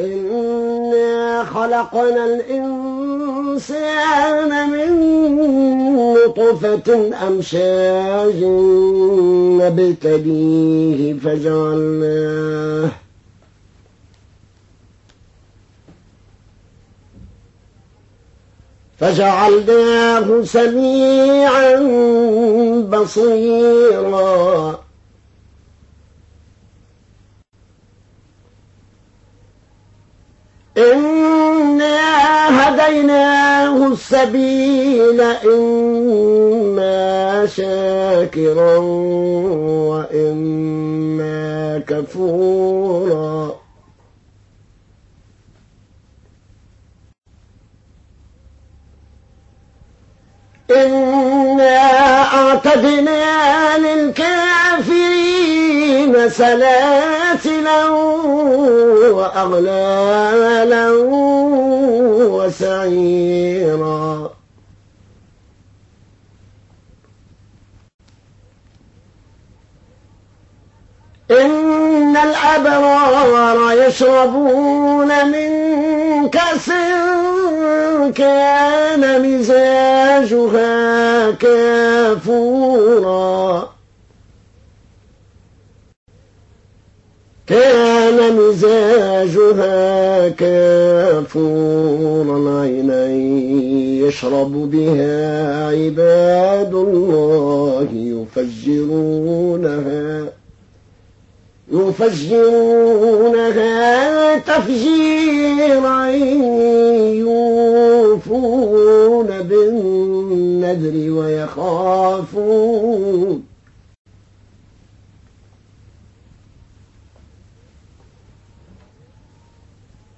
إنا خلقنا الإنسان من نطفة أمشاج نبتليه فجعلناه فجعلناه سميعا بصيرا إنا هديناه السبيل إما شاكرا وإما كفورا إنا أعتدنا للكافرين سلاسلا وأغلالا وسعيرا. إن الأبرار يشربون من كأس كان مزاجها كافورا. كان مزاجها كافورا عينا يشرب بها عباد الله يفجرونها يفجرونها تفجيرا يوفون بالنذر ويخافون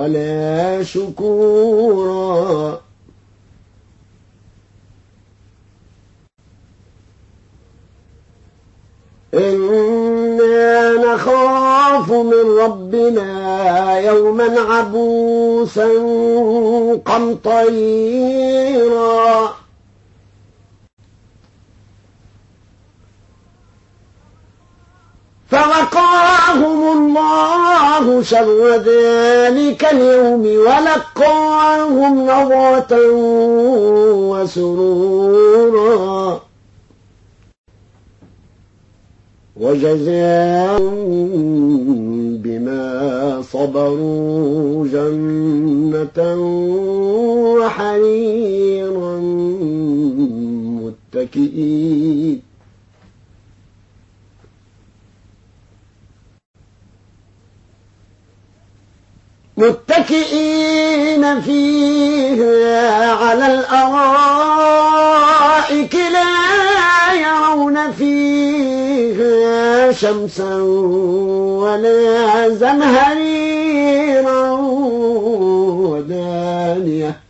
ولا شكورا. إنا نخاف من ربنا يوما عبوسا قمطيرا. فوقاهم الله شر ذلك اليوم ولقاهم نظرة وسرورا. وجزاء بما صبروا جنة وحريرا متكئين. متكئين فيها على الأرائك لا يرون فيها شمسا ولا زمهريرا ودانية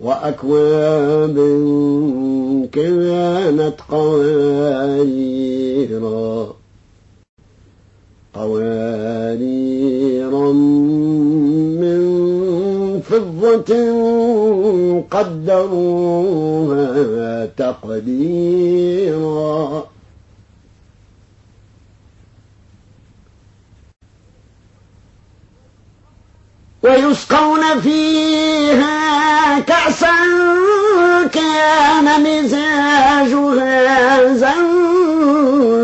وأكواب كانت قواريرا. قواريرا من فضة قدروها تقديرا. ويسقون فيها كأسا كان مزاجها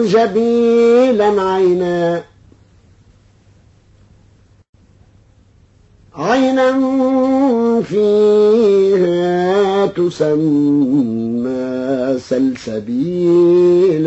زنجبيلا عينا. عينا فيها تسمى سلسبيلا.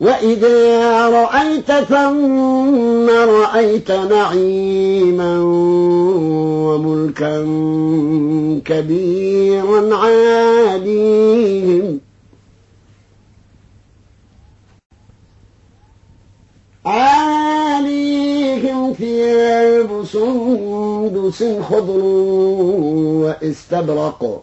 وإذا رأيت ثم رأيت نعيما وملكا كبيرا عاليهم عاليهم ثياب سندس خضر واستبرق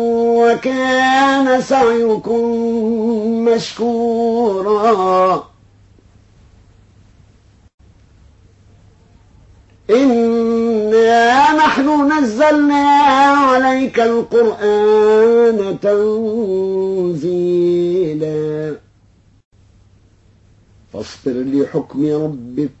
وكان سعيكم مشكورا. إنا نحن نزلنا عليك القرآن تنزيلا. فاصبر لحكم ربك.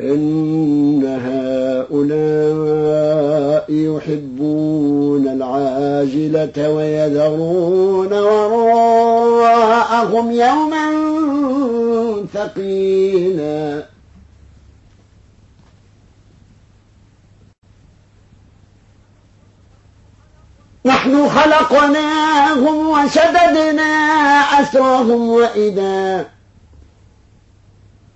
إن هؤلاء يحبون العاجلة ويذرون وراءهم يوما ثقيلا. نحن خلقناهم وشددنا أسرهم وإذا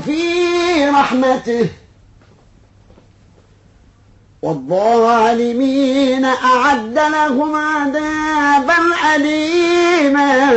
في رحمته والظالمين أعد لهم عذابا أليما